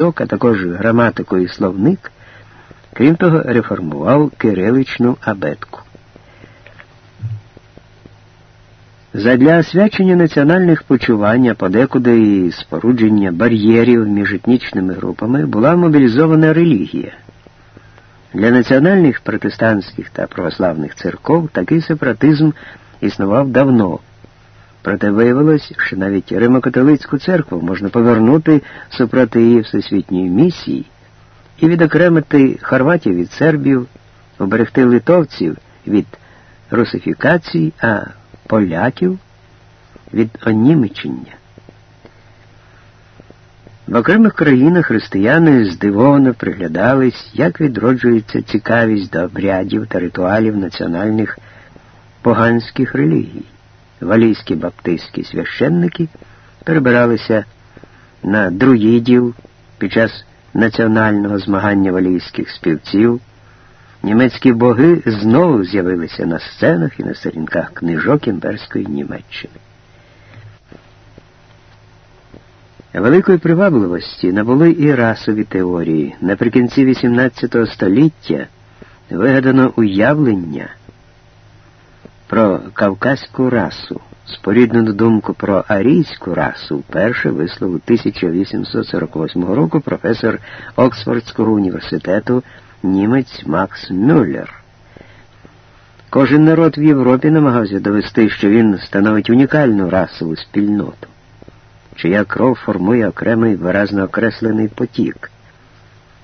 а також граматику і словник, крім того, реформував кириличну абетку. Задля освячення національних почувань, подекуди і спорудження бар'єрів між етнічними групами була мобілізована релігія. Для національних протестантських та православних церков такий сепаратизм існував давно. Проте виявилось, що навіть Римокатолицьку церкву можна повернути супроти її всесвітньої місії і відокремити хорватів від сербів, оберегти литовців від русифікації, а поляків від онімечення. В окремих країнах християни здивовано приглядались, як відроджується цікавість до обрядів та ритуалів національних поганських релігій. Валійські баптистські священники перебиралися на друїдів під час національного змагання валійських співців. Німецькі боги знову з'явилися на сценах і на сторінках книжок імперської Німеччини. Великої привабливості набули і расові теорії. Наприкінці XVIII століття вигадано уявлення про кавказьку расу, споріднену думку про арійську расу вперше висловив 1848 року професор Оксфордського університету німець Макс Мюллер. Кожен народ в Європі намагався довести, що він становить унікальну расову спільноту, чия кров формує окремий виразно окреслений потік.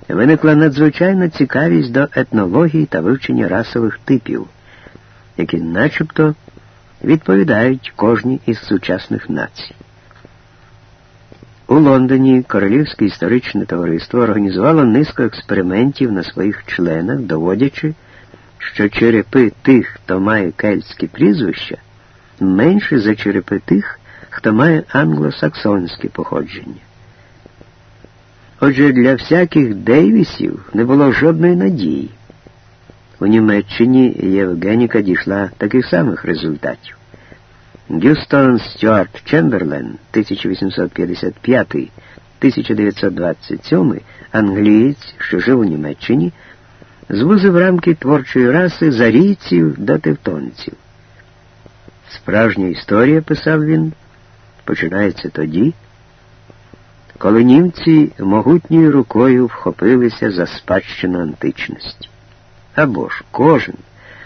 Виникла надзвичайна цікавість до етнології та вивчення расових типів, які начебто відповідають кожній із сучасних націй. У Лондоні Королівське історичне товариство організувало низку експериментів на своїх членах, доводячи, що черепи тих, хто має кельтські прізвища, менше за черепи тих, хто має англосаксонське походження. Отже, для всяких Дейвісів не було жодної надії. У Німеччині Євгеніка дійшла таких самих результатів. Гюстон Стюарт Чемберлен 1855-1927, англієць, що жив у Німеччині, звузив рамки творчої раси зарійців до тевтонців. Справжня історія, писав він, починається тоді, коли німці могутньою рукою вхопилися за спадщину античності. Або ж кожен,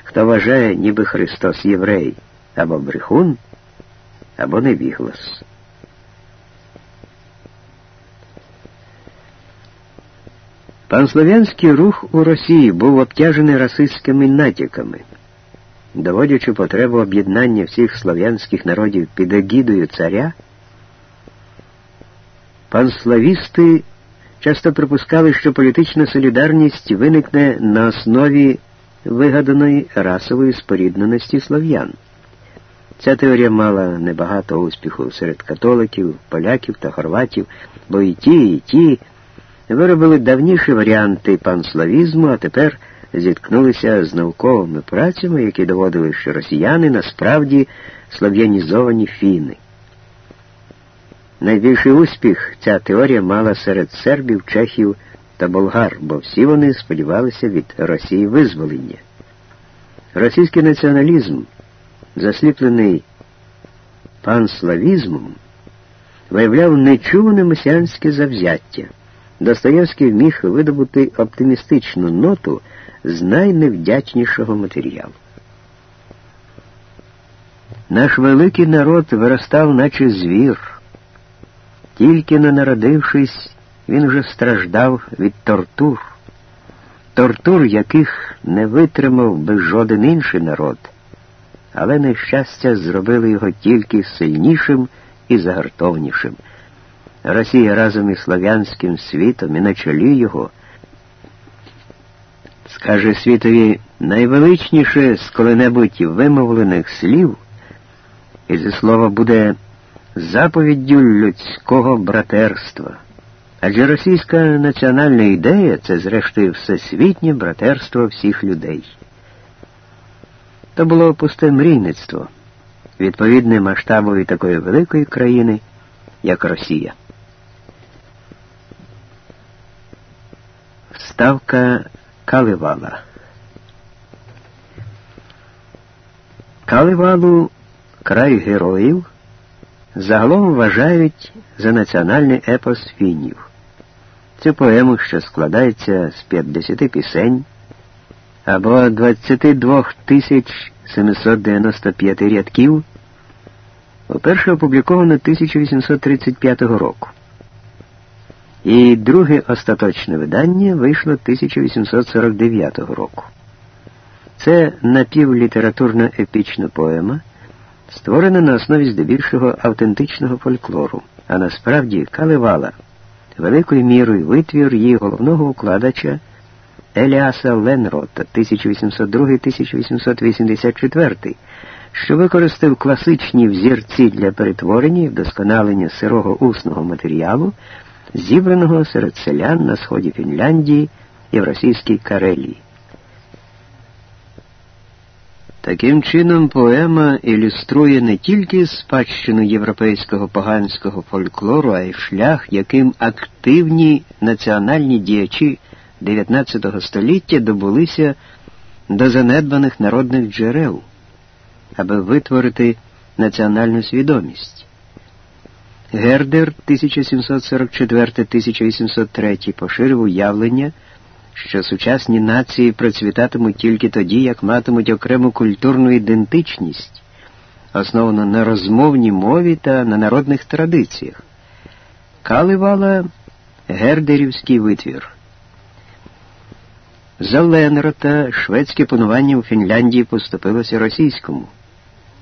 хто вважає, ніби Христос єврей або брехун, або невіглас. Панслов'янський рух у Росії був обтяжений расистськими натяками, доводячи потребу об'єднання всіх слов'янських народів під егідою царя, панславісти часто припускали, що політична солідарність виникне на основі вигаданої расової спорідненості слов'ян. Ця теорія мала небагато успіху серед католиків, поляків та хорватів, бо і ті, і ті виробили давніші варіанти панславізму, а тепер зіткнулися з науковими працями, які доводили, що росіяни насправді слов'янізовані фіни. Найбільший успіх ця теорія мала серед сербів, чехів та болгар, бо всі вони сподівалися від Росії визволення. Російський націоналізм засліплений панславізмом, виявляв нечуване месіанське завзяття. Достоєвський міг видобути оптимістичну ноту з найневдячнішого матеріалу. Наш великий народ виростав, наче звір. Тільки не народившись, він вже страждав від тортур, тортур, яких не витримав би жоден інший народ але нещастя зробили його тільки сильнішим і загартовнішим. Росія разом із слов'янським світом і на чолі його скаже світові найвеличніше з коли-небудь вимовлених слів, і це слово буде заповіддю людського братерства. Адже російська національна ідея це, зрештою, всесвітнє братерство всіх людей. То було пусте мрійництво, відповідне масштабові такої великої країни, як Росія. Вставка Каливала. Каливалу край героїв загалом вважають за національний епос фінів. Цю поему, що складається з 50 пісень або 22 795 рядків, уперше опубліковано 1835 року. І друге остаточне видання вийшло 1849 року. Це напівлітературна епічна поема, створена на основі здебільшого автентичного фольклору, а насправді Каливала, великою мірою витвір її головного укладача Еліаса Ленрота 1802-1884, що використав класичні взірці для перетворення і вдосконалення сирого усного матеріалу зібраного серед селян на сході Фінляндії і в російській Карелії. Таким чином, поема ілюструє не тільки спадщину європейського поганського фольклору, а й шлях, яким активні національні діячі XIX століття добулися до занедбаних народних джерел, аби витворити національну свідомість. Гердер 1744-1803 поширив уявлення, що сучасні нації процвітатимуть тільки тоді, як матимуть окрему культурну ідентичність, основану на розмовній мові та на народних традиціях. Каливала гердерівський витвір. За Ленрота шведське панування у Фінляндії поступилося російському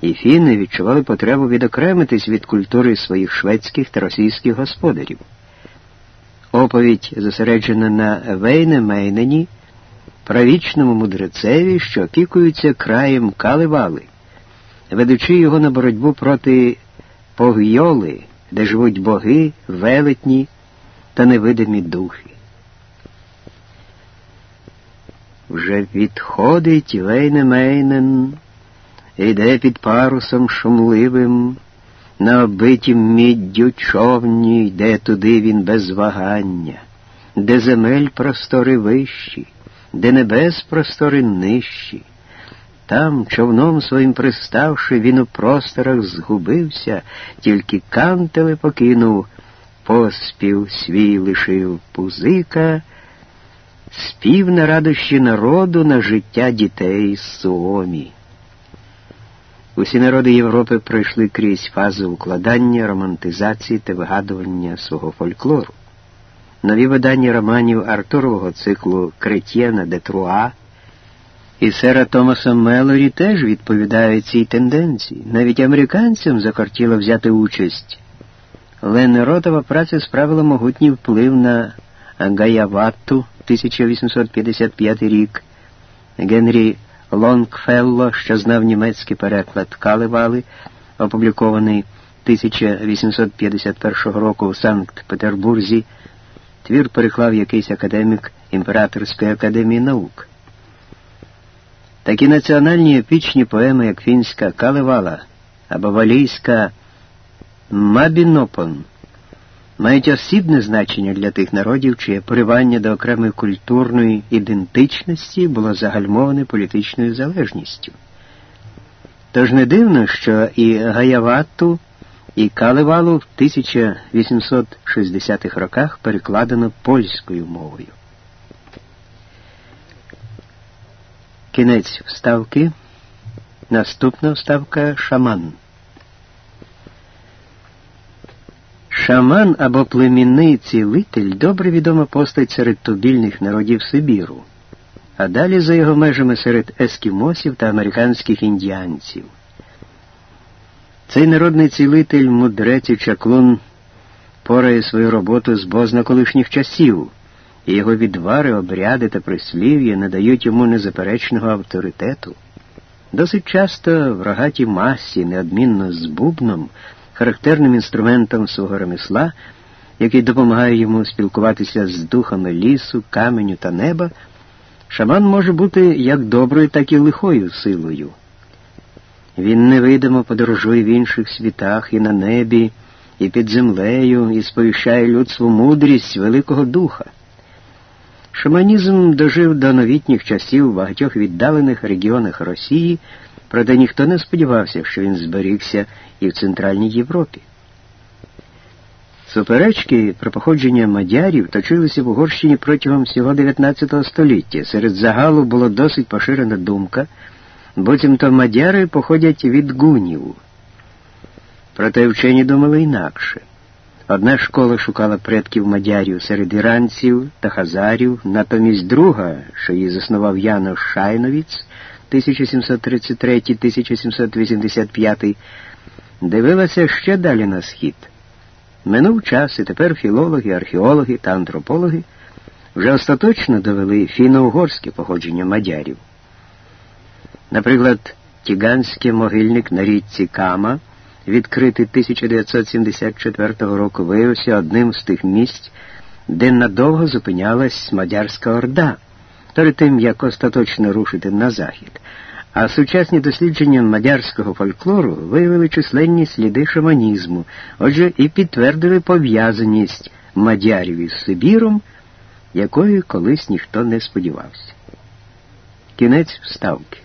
і фіни відчували потребу відокремитись від культури своїх шведських та російських господарів. Оповідь зосереджена на Вейнемейнені, правічному мудрецеві, що опікується краєм Каливали, ведучи його на боротьбу проти Погйоли, де живуть боги, велетні та невидимі духи. Вже відходить Вейнемейнен, Іде під парусом шумливим, на оббитім міддю човні, йде туди він без вагання, де земель простори вищі, де небес простори нижчі. Там, човном своїм приставши, він у просторах згубився, тільки кантели покинув, поспів свій лишив пузика, спів на радощі народу на життя дітей Суомі. Усі народи Європи пройшли крізь фази укладання, романтизації та вигадування свого фольклору. Нові видання романів Артурового циклу Кретєна де Труа і сера Томаса Мелорі теж відповідають цій тенденції. Навіть американцям закортіло взяти участь. Леннротова праця справила могутній вплив на Гаяватту 1855 рік, Генрі Лонгфелло, що знав німецький переклад Калевали, опублікований 1851 року у Санкт-Петербурзі, твір переклав якийсь академік Імператорської академії наук. Такі національні епічні поеми, як фінська Каливала або валійська Мабінопон мають осібне значення для тих народів, чиє поривання до окремої культурної ідентичності було загальмоване політичною залежністю. Тож не дивно, що і Гаявату, і Калевалу в 1860-х роках перекладено польською мовою. Кінець вставки. Наступна вставка шаман. Шаман або племінний цілитель добре відома постать серед тубільних народів Сибіру, а далі за його межами серед ескімосів та американських індіанців. Цей народний цілитель, мудрець і чаклун порає свою роботу з бозна колишніх часів, і його відвари, обряди та прислів'я надають йому незаперечного авторитету. Досить часто в рогатій масі, неодмінно з бубном, характерним інструментом свого ремесла, який допомагає йому спілкуватися з духами лісу, каменю та неба, шаман може бути як доброю, так і лихою силою. Він невидимо подорожує в інших світах і на небі, і під землею, і сповіщає людству мудрість Великого Духа. Шаманізм дожив до новітніх часів в багатьох віддалених регіонах Росії, проте ніхто не сподівався, що він зберігся і в Центральній Європі. Суперечки про походження мадярів точилися в Угорщині протягом всього 19 століття. Серед загалу була досить поширена думка, буцімто мадяри походять від гунів. Проте вчені думали інакше. Одна школа шукала предків мадярів серед іранців та хазарів, натомість друга, що її заснував Янош Шайновіц 1733-1785, дивилася ще далі на схід. Минув час, і тепер філологи, археологи та антропологи вже остаточно довели фіно-угорське походження мадярів. Наприклад, Тіганський могильник на річці Кама, відкритий 1974 року, виявився одним з тих місць, де надовго зупинялась Мадярська Орда, перед тим як остаточно рушити на захід. А сучасні дослідження мадярського фольклору виявили численні сліди шаманізму, отже, і підтвердили пов'язаність мадярів із Сибіром, якої колись ніхто не сподівався. Кінець вставки.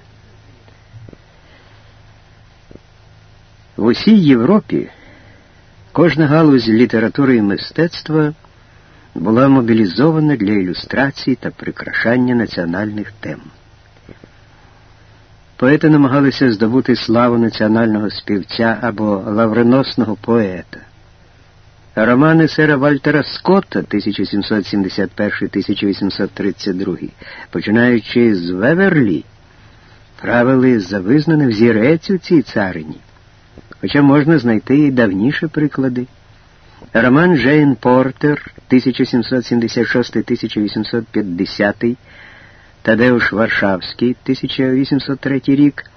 В усій Європі кожна галузь літератури і мистецтва була мобілізована для ілюстрації та прикрашання національних тем. Поети намагалися здобути славу національного співця або лавреносного поета. Романи сера Вальтера Скотта 1771-1832, починаючи з Веверлі, правили за визнаний взірець у цій царині, хоча можна знайти і давніші приклади. Роман Джейн Портер 1776-1850 Тадеуш Варшавський, 1803 рік,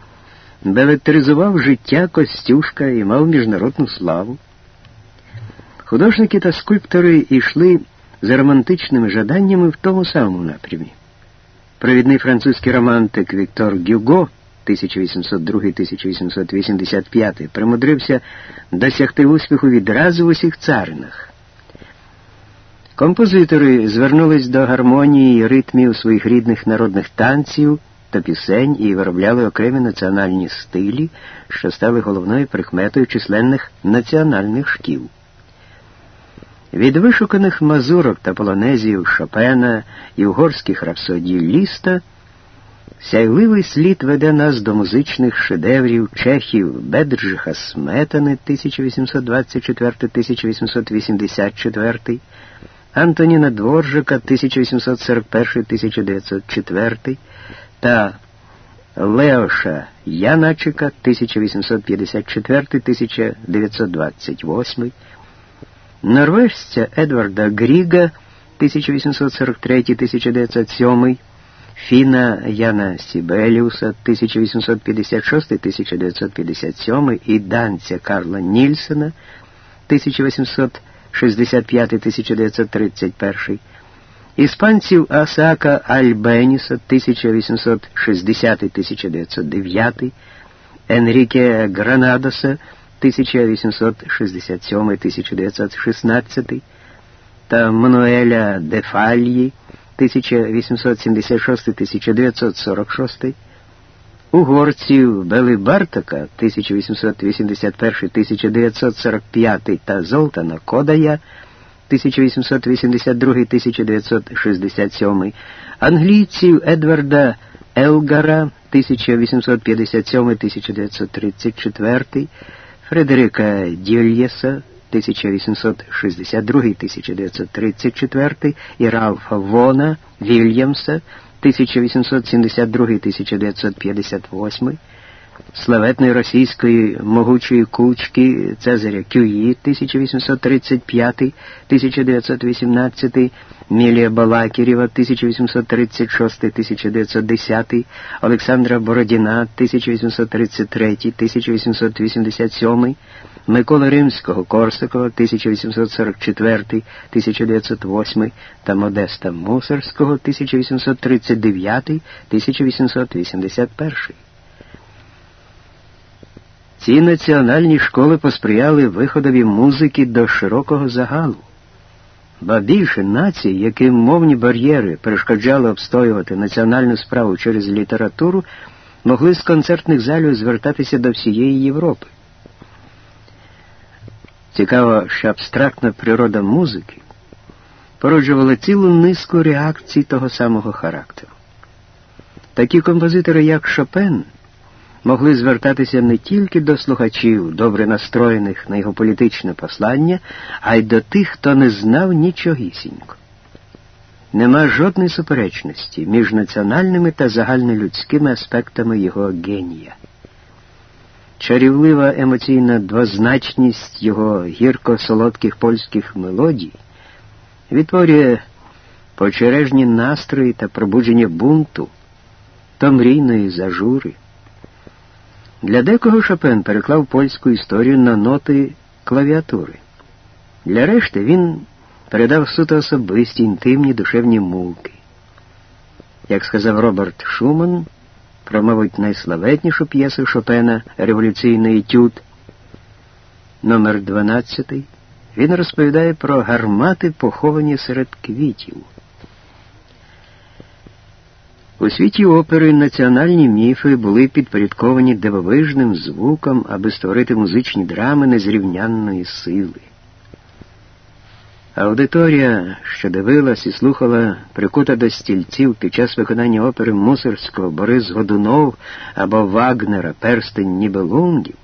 белетризував життя Костюшка і мав міжнародну славу. Художники та скульптори йшли за романтичними жаданнями в тому самому напрямі. Провідний французький романтик Віктор Гюго 1802-1885 примудрився досягти успіху відразу в усіх царинах. Композитори звернулись до гармонії і ритмів своїх рідних народних танців та пісень і виробляли окремі національні стилі, що стали головною прикметою численних національних шкіл. Від вишуканих мазурок та полонезів Шопена і угорських рапсодій Ліста сяйливий слід веде нас до музичних шедеврів чехів Бедржиха Сметани 1824-1884 Антоніна Дворжика 1841-1904 та Леоша Яначика 1854-1928, норвежця Едварда Гріга 1843-1907, Фіна Яна Сібеліуса 1856-1957 і данця Карла Нільсена 1800 65-1931, іспанців Асака Альбеніса 1860-1909, Енріке Гранадоса 1867-1916 та Мануеля Дефальї 1876-1946 угорців Бели Бартака 1881-1945 та Золтана Кодая 1882-1967, англійців Едварда Елгара 1857-1934, Фредерика Дільєса 1862-1934 і Ралфа Вона Вільямса 1872-1958, славетної російської могучої кучки Цезаря Кюї 1835-1918, Мілія Балакірєва 1836-1910, Олександра Бородіна 1833-1887, Микола Римського Корсакова 1844-1908 та Модеста Мусорського 1839-1881. Ці національні школи посприяли виходові музики до широкого загалу. ба більше націй, яким мовні бар'єри перешкоджали обстоювати національну справу через літературу, могли з концертних залів звертатися до всієї Європи. Цікаво, що абстрактна природа музики породжувала цілу низку реакцій того самого характеру. Такі композитори, як Шопен, могли звертатися не тільки до слухачів, добре настроєних на його політичне послання, а й до тих, хто не знав нічогісінько. Нема жодної суперечності між національними та загальнолюдськими аспектами його генія. Чарівлива емоційна двозначність його гірко-солодких польських мелодій відтворює почережні настрої та пробудження бунту, то мрійної зажури. Для декого Шопен переклав польську історію на ноти клавіатури. Для решти він передав суто особисті, інтимні душевні муки. Як сказав Роберт Шуман, промовить найславетнішу п'єсу Шопена Революційний етюд номер 12 він розповідає про гармати, поховані серед квітів. У світі опери національні міфи були підпорядковані дивовижним звуком, аби створити музичні драми незрівнянної сили. Аудиторія, що дивилась і слухала прикута до стільців під час виконання опери Мусорського Борис Годунов або Вагнера Перстень Нібелунгів,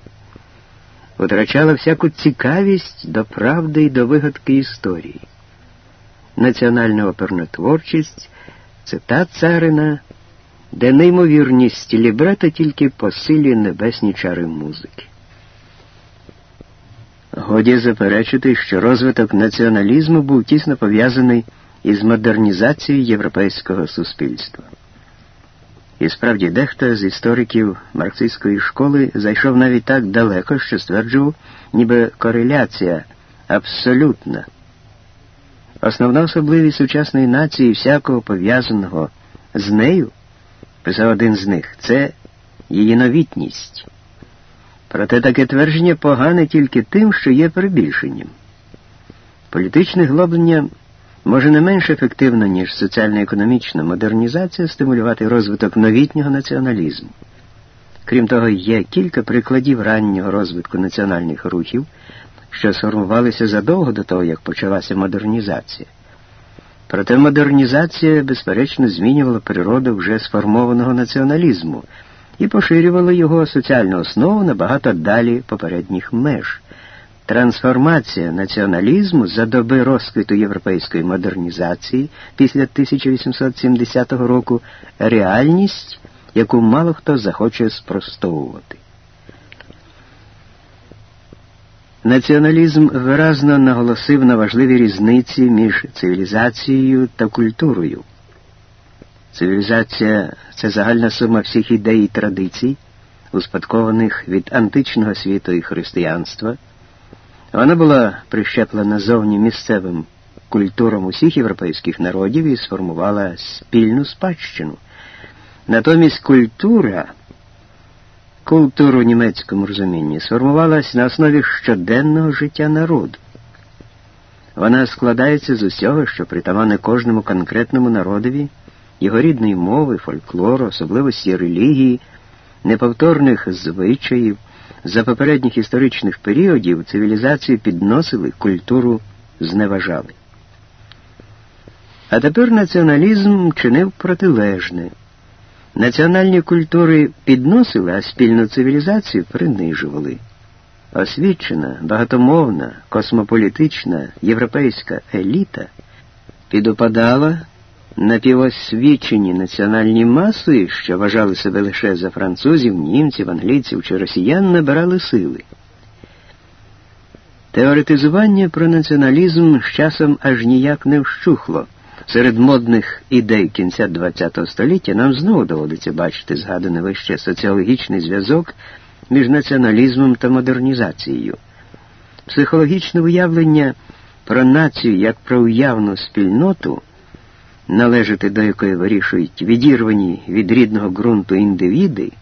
витрачала всяку цікавість до правди і до вигадки історії. Національна оперна творчість це та царина, де неймовірність лібрета тільки посилює небесні чари музики. Годі заперечити, що розвиток націоналізму був тісно пов'язаний із модернізацією європейського суспільства. І справді дехто з істориків марксистської школи зайшов навіть так далеко, що стверджував, ніби кореляція абсолютна. Основна особливість сучасної нації всякого пов'язаного з нею, писав один з них, це її новітність. Проте таке твердження погане тільки тим, що є перебільшенням. Політичне глоблення може не менш ефективно, ніж соціально-економічна модернізація стимулювати розвиток новітнього націоналізму. Крім того, є кілька прикладів раннього розвитку національних рухів, що сформувалися задовго до того, як почалася модернізація. Проте модернізація, безперечно, змінювала природу вже сформованого націоналізму і поширювала його соціальну основу набагато далі попередніх меж. Трансформація націоналізму за доби розквіту європейської модернізації після 1870 року реальність, яку мало хто захоче спростовувати. Націоналізм виразно наголосив на важливі різниці між цивілізацією та культурою. Цивілізація це загальна сума всіх ідей і традицій, успадкованих від античного світу і християнства. Вона була прищеплена зовні місцевим культурам усіх європейських народів і сформувала спільну спадщину. Натомість культура, культура у німецькому розумінні, сформувалась на основі щоденного життя народу. Вона складається з усього, що притамане кожному конкретному народові, його рідної мови, фольклору, особливості релігії, неповторних звичаїв. За попередніх історичних періодів цивілізацію підносили, культуру зневажали. А тепер націоналізм чинив протилежне. Національні культури підносили, а спільну цивілізацію принижували. Освічена, багатомовна, космополітична європейська еліта підопадала напівосвічені національні маси, що вважали себе лише за французів, німців, англійців чи росіян, набирали сили. Теоретизування про націоналізм з часом аж ніяк не вщухло. Серед модних ідей кінця ХХ століття нам знову доводиться бачити згаданий вище соціологічний зв'язок між націоналізмом та модернізацією. Психологічне уявлення про націю як про уявну спільноту належати до якої вирішують відірвані від рідного ґрунту індивіди,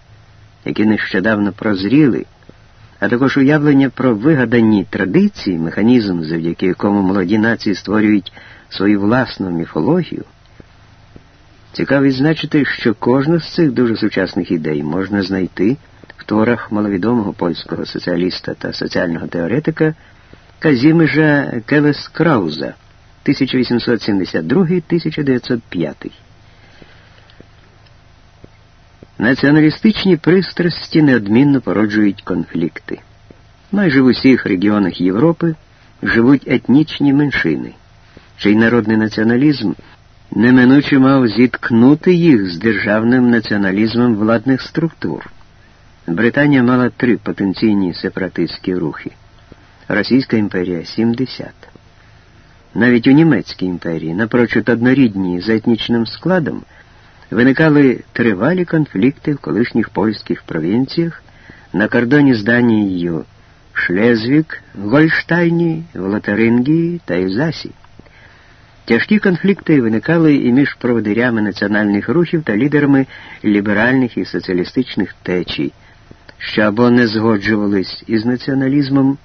які нещодавно прозріли, а також уявлення про вигадані традиції, механізм, завдяки якому молоді нації створюють свою власну міфологію. Цікаво відзначити, що кожну з цих дуже сучасних ідей можна знайти в творах маловідомого польського соціаліста та соціального теоретика Казімежа Келес Крауза 1872-1905. Націоналістичні пристрасті неодмінно породжують конфлікти. Майже в усіх регіонах Європи живуть етнічні меншини, чий народний націоналізм неминуче мав зіткнути їх з державним націоналізмом владних структур. Британія мала три потенційні сепаратистські рухи. Російська імперія 70. Навіть у Німецькій імперії, напрочуд однорідні за етнічним складом, виникали тривалі конфлікти в колишніх польських провінціях на кордоні з Данією Шлезвік, Гольштайні, Волотарингії та Ізасі. Тяжкі конфлікти виникали і між проводирями національних рухів та лідерами ліберальних і соціалістичних течій, що або не згоджувались із націоналізмом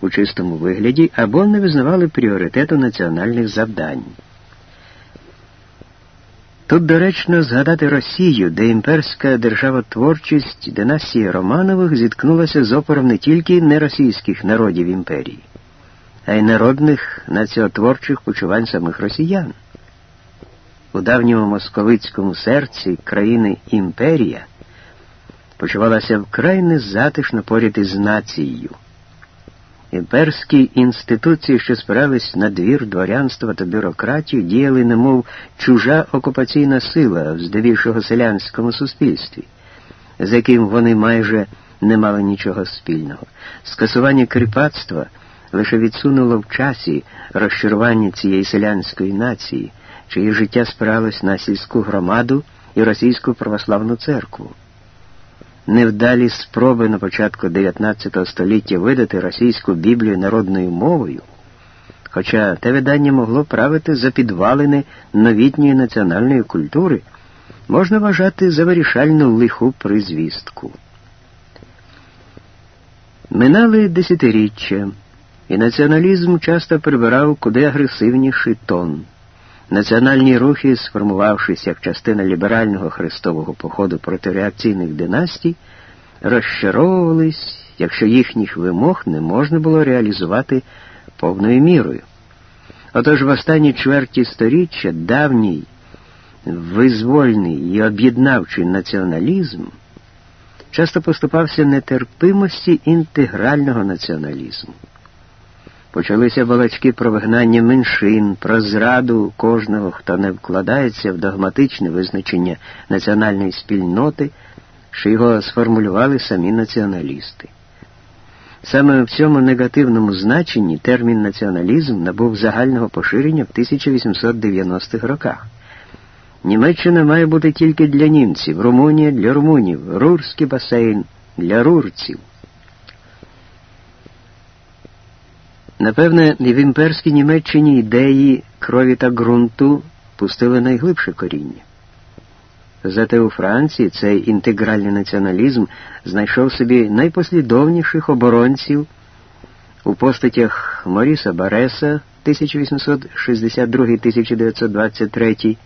у чистому вигляді, або не визнавали пріоритету національних завдань. Тут доречно згадати Росію, де імперська державотворчість династії Романових зіткнулася з опором не тільки неросійських народів імперії, а й народних націотворчих почувань самих росіян. У давньому московицькому серці країни імперія почувалася вкрай незатишно поряд із нацією. Імперські інституції, що спирались на двір дворянства та бюрократію, діяли, немов чужа окупаційна сила в здебільшого селянському суспільстві, з яким вони майже не мали нічого спільного. Скасування кріпацтва лише відсунуло в часі розчарування цієї селянської нації, чиє життя спиралось на сільську громаду і російську православну церкву невдалі спроби на початку 19 століття видати російську Біблію народною мовою, хоча те видання могло правити за підвалини новітньої національної культури, можна вважати за вирішальну лиху призвістку. Минали десятиріччя, і націоналізм часто прибирав куди агресивніший тон. Національні рухи, сформувавшись як частина ліберального хрестового походу проти реакційних династій, розчаровувались, якщо їхніх вимог не можна було реалізувати повною мірою. Отож в останній чверті сторіччя давній визвольний і об'єднавчий націоналізм часто поступався нетерпимості інтегрального націоналізму. Почалися балачки про вигнання меншин, про зраду кожного, хто не вкладається в догматичне визначення національної спільноти, що його сформулювали самі націоналісти. Саме в цьому негативному значенні термін націоналізм набув загального поширення в 1890-х роках. Німеччина має бути тільки для німців, Румунія для румунів, Рурський басейн для рурців. Напевне, в імперській Німеччині ідеї крові та ґрунту пустили найглибше коріння. Зате у Франції цей інтегральний націоналізм знайшов собі найпослідовніших оборонців у постатях Моріса Бареса 1862-1923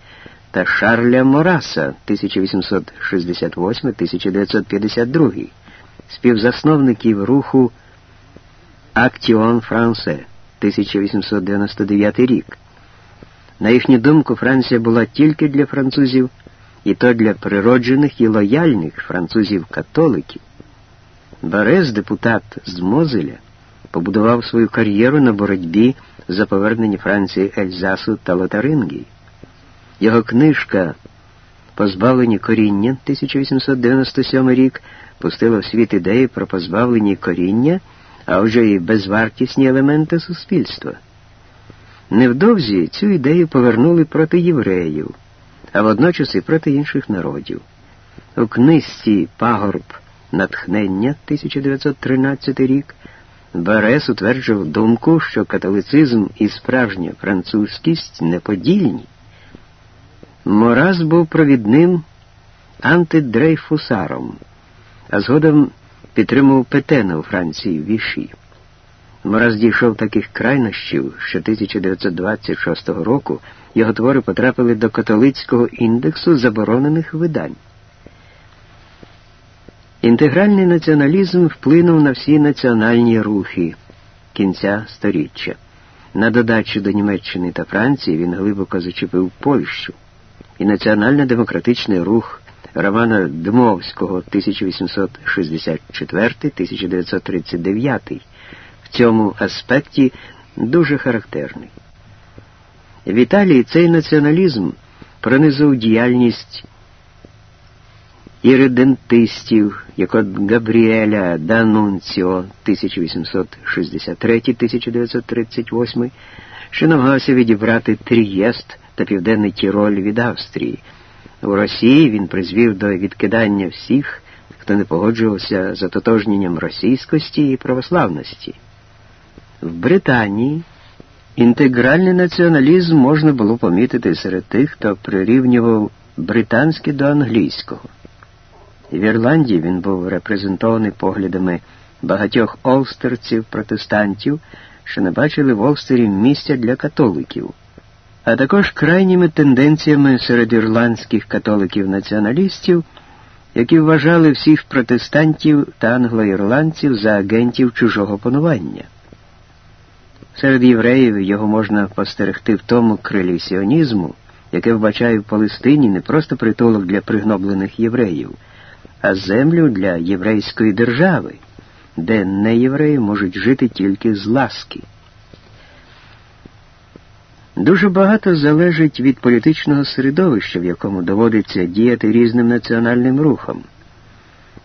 та Шарля Мораса 1868-1952, співзасновників руху Актіон Франсе 1899 рік. На їхню думку, Франція була тільки для французів, і то для природжених і лояльних французів-католиків. Берез, депутат з Мозеля, побудував свою кар'єру на боротьбі за повернення Франції Ельзасу та Лотарингії. Його книжка Позбавлені коріння 1897 рік пустила в світ ідеї про позбавлені коріння а вже і безвартісні елементи суспільства. Невдовзі цю ідею повернули проти євреїв, а водночас і проти інших народів. У книжці Пагорб натхнення 1913 рік Берес утверджував думку, що католицизм і справжня французькість неподільні. Мораз був провідним антидрейфусаром, а згодом підтримував Петена у Франції в Віші. Мороз дійшов таких крайнощів, що 1926 року його твори потрапили до католицького індексу заборонених видань. Інтегральний націоналізм вплинув на всі національні рухи кінця сторіччя. На додачу до Німеччини та Франції він глибоко зачепив Польщу. І національно-демократичний рух Романа Дмовського 1864-1939 в цьому аспекті дуже характерний. В Італії цей націоналізм пронизав діяльність іридентистів, як от Габріеля Данунціо 1863-1938, що намагався відібрати Трієст та Південний Тіроль від Австрії. У Росії він призвів до відкидання всіх, хто не погоджувався з ототожненням російськості і православності. В Британії інтегральний націоналізм можна було помітити серед тих, хто прирівнював британське до англійського. В Ірландії він був репрезентований поглядами багатьох олстерців протестантів, що не бачили в Олстері місця для католиків, а також крайніми тенденціями серед ірландських католиків-націоналістів, які вважали всіх протестантів та англоірландців за агентів чужого панування. Серед євреїв його можна постерегти в тому крилі сіонізму, яке вбачає в Палестині не просто притулок для пригноблених євреїв а землю для єврейської держави, де неєвреї можуть жити тільки з ласки. Дуже багато залежить від політичного середовища, в якому доводиться діяти різним національним рухам.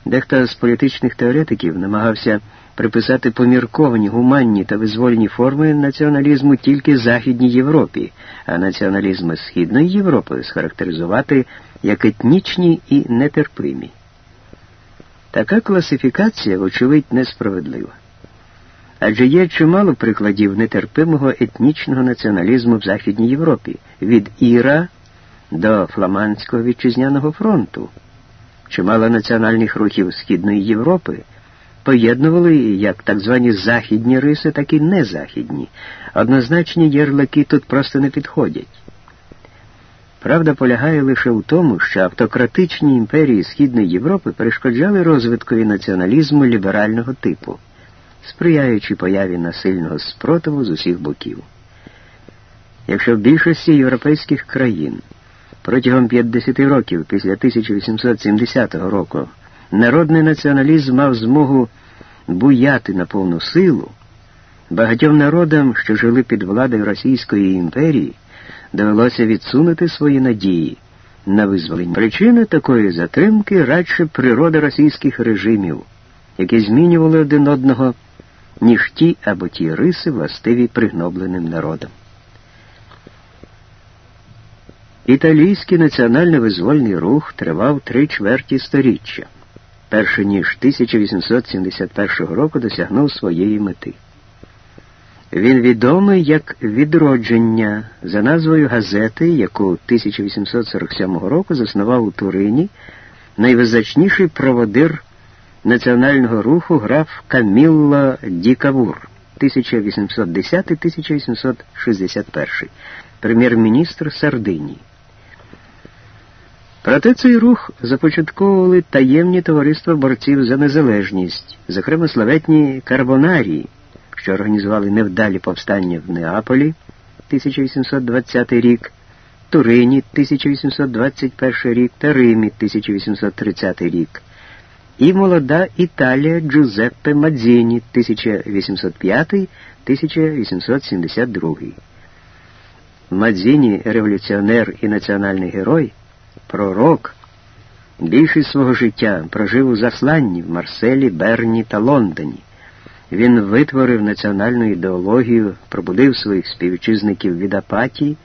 Дехто з політичних теоретиків намагався приписати помірковані, гуманні та визвольні форми націоналізму тільки Західній Європі, а націоналізми Східної Європи схарактеризувати як етнічні і нетерпимі. Така класифікація, вочевидь, несправедлива. Адже є чимало прикладів нетерпимого етнічного націоналізму в Західній Європі від Іра до Фламандського вітчизняного фронту. Чимало національних рухів Східної Європи поєднували як так звані західні риси, так і незахідні. Однозначні ярлики тут просто не підходять. Правда полягає лише в тому, що автократичні імперії Східної Європи перешкоджали розвиткові націоналізму ліберального типу, сприяючи появі насильного спротиву з усіх боків. Якщо в більшості європейських країн протягом 50 років після 1870 року народний націоналізм мав змогу буяти на повну силу, багатьом народам, що жили під владою Російської імперії, довелося відсунути свої надії на визволення. Причина такої затримки радше природа російських режимів, які змінювали один одного, ніж ті або ті риси, властиві пригнобленим народам. Італійський національно-визвольний рух тривав три чверті сторіччя, перше ніж 1871 року досягнув своєї мети. Він відомий як відродження за назвою газети, яку 1847 року заснував у Турині найвизначніший проводир національного руху граф Камілло Дікавур 1810-1861, прем'єр-міністр Сардинії. Проте цей рух започатковували таємні товариства борців за незалежність, зокрема славетні карбонарії що організували невдалі повстання в Неаполі 1820 рік, Турині 1821 рік та Римі 1830 рік, і молода Італія Джузеппе Мадзіні 1805-1872. Мадзіні революціонер і національний герой, пророк, більшість свого життя прожив у засланні в Марселі, Берні та Лондоні. Він витворив національну ідеологію, пробудив своїх співвітчизників від апатії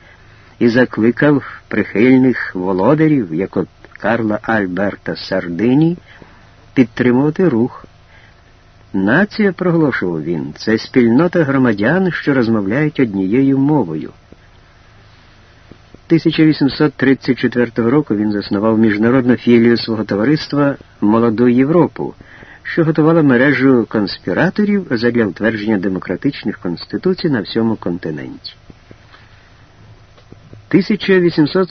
і закликав прихильних володарів, як от Карла Альберта Сардині, підтримувати рух. Нація, проголошував він, це спільнота громадян, що розмовляють однією мовою. 1834 року він заснував міжнародну філію свого товариства Молоду Європу що готувала мережу конспіраторів задля утвердження демократичних конституцій на всьому континенті. 1800